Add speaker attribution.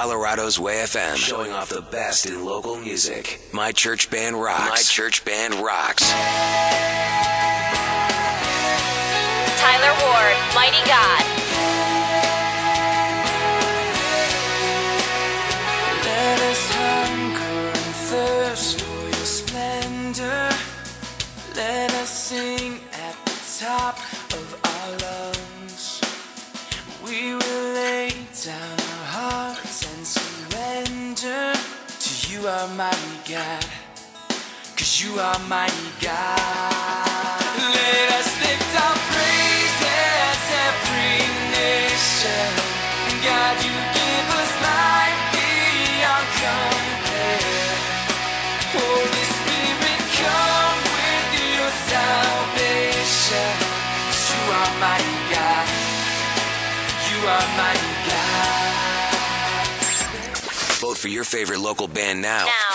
Speaker 1: Colorado's Way FM, showing off the best in local music. My church band rocks. My church band rocks.
Speaker 2: Tyler Ward, Mighty God.
Speaker 3: Let us hunger and thirst for your splendor. Let us sing at the top of you, are mighty God. Cause you are mighty God. Let us lift our praises, every nation. God, you give us life beyond compare. Holy Spirit, come with your salvation. 'Cause you are mighty God. You are mighty God.
Speaker 1: For your favorite local band now.
Speaker 2: Now.